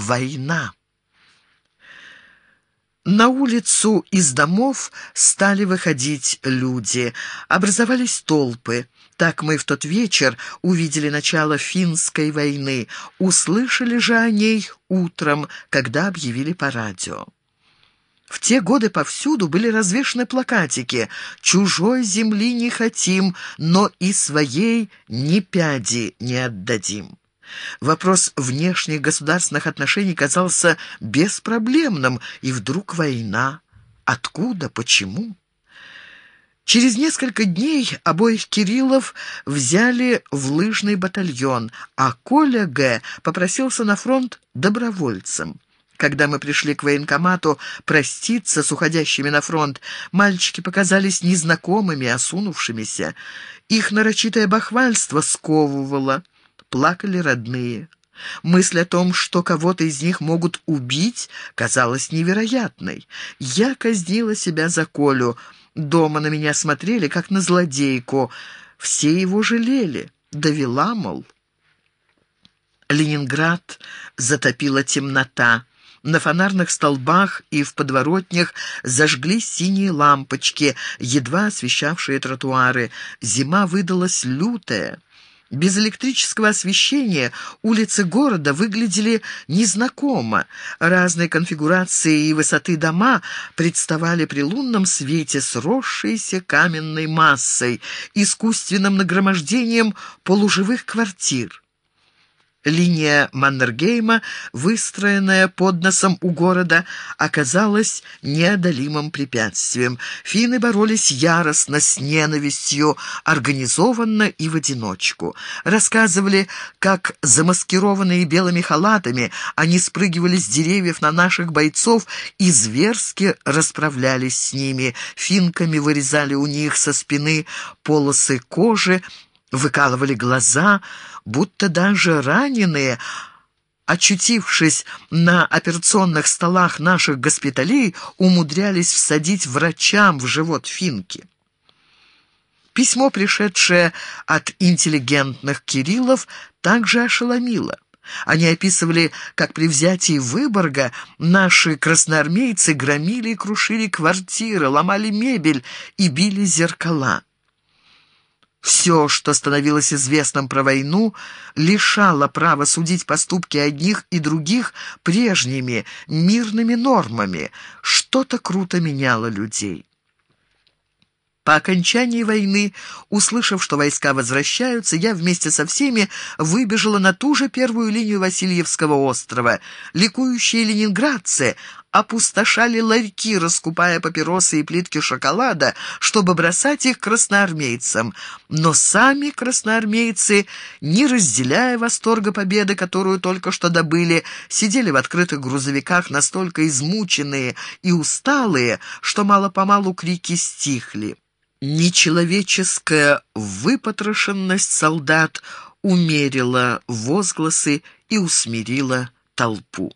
война. На улицу из домов стали выходить люди, образовались толпы. Так мы в тот вечер увидели начало финской войны, услышали же о ней утром, когда объявили по радио. В те годы повсюду были развешаны плакатики «Чужой земли не хотим, но и своей ни пяди не отдадим». Вопрос внешних государственных отношений казался беспроблемным, и вдруг война. Откуда? Почему? Через несколько дней обоих Кириллов взяли в лыжный батальон, а Коля Г. попросился на фронт добровольцем. Когда мы пришли к военкомату проститься с уходящими на фронт, мальчики показались незнакомыми, осунувшимися. Их нарочитое бахвальство сковывало плакали родные. Мысль о том, что кого-то из них могут убить, казалась невероятной. Я казнила себя за Колю. Дома на меня смотрели, как на злодейку. Все его жалели. Довела, мол. Ленинград затопила темнота. На фонарных столбах и в подворотнях зажглись синие лампочки, едва освещавшие тротуары. Зима выдалась лютая. Без электрического освещения улицы города выглядели незнакомо. Разные конфигурации и высоты дома представали при лунном свете сросшейся каменной массой, искусственным нагромождением полуживых квартир. Линия Маннергейма, выстроенная под носом у города, оказалась неодолимым препятствием. Финны боролись яростно, с ненавистью, организованно и в одиночку. Рассказывали, как замаскированные белыми халатами они спрыгивали с деревьев на наших бойцов и зверски расправлялись с ними. Финками вырезали у них со спины полосы кожи, выкалывали глаза, будто даже раненые, очутившись на операционных столах наших госпиталей, умудрялись всадить врачам в живот финки. Письмо, пришедшее от интеллигентных Кириллов, также ошеломило. Они описывали, как при взятии Выборга наши красноармейцы громили и крушили квартиры, ломали мебель и били зеркала. Все, что становилось известным про войну, лишало права судить поступки одних и других прежними, мирными нормами. Что-то круто меняло людей. По окончании войны, услышав, что войска возвращаются, я вместе со всеми выбежала на ту же первую линию Васильевского острова. Ликующие ленинградцы опустошали ларьки, раскупая папиросы и плитки шоколада, чтобы бросать их красноармейцам. Но сами красноармейцы, не разделяя восторга победы, которую только что добыли, сидели в открытых грузовиках настолько измученные и усталые, что мало-помалу крики стихли. Нечеловеческая выпотрошенность солдат умерила возгласы и усмирила толпу.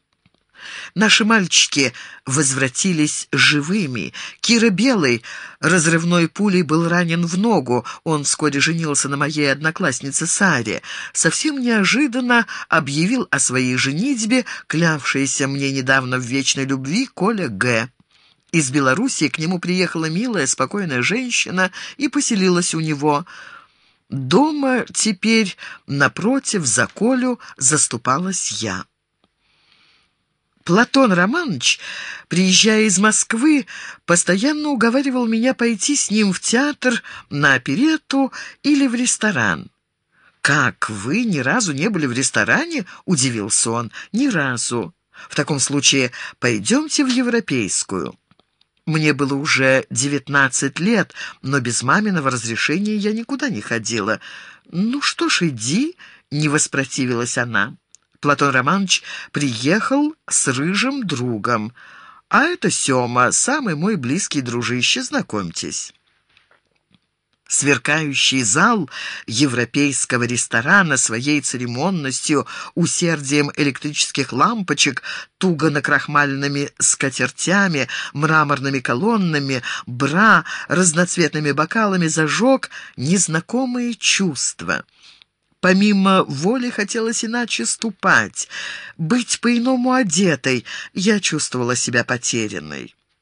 Наши мальчики возвратились живыми. Кира Белый разрывной пулей был ранен в ногу. Он вскоре женился на моей однокласснице Саре. Совсем неожиданно объявил о своей женитьбе, клявшейся мне недавно в вечной любви, Коля Г. Из Белоруссии к нему приехала милая, спокойная женщина и поселилась у него. Дома теперь, напротив, за Колю заступалась я. Платон Романович, приезжая из Москвы, постоянно уговаривал меня пойти с ним в театр, на оперетту или в ресторан. «Как, вы ни разу не были в ресторане?» — удивился он. «Ни разу. В таком случае пойдемте в европейскую». Мне было уже девятнадцать лет, но без маминого разрешения я никуда не ходила. «Ну что ж, иди», — не воспротивилась она. Платон Романович приехал с рыжим другом. «А это Сёма, самый мой близкий дружище, знакомьтесь». Сверкающий зал европейского ресторана своей церемонностью, усердием электрических лампочек, туго накрахмаленными скатертями, мраморными колоннами, бра, разноцветными бокалами зажег незнакомые чувства. Помимо воли хотелось иначе ступать, быть по-иному одетой. Я чувствовала себя потерянной.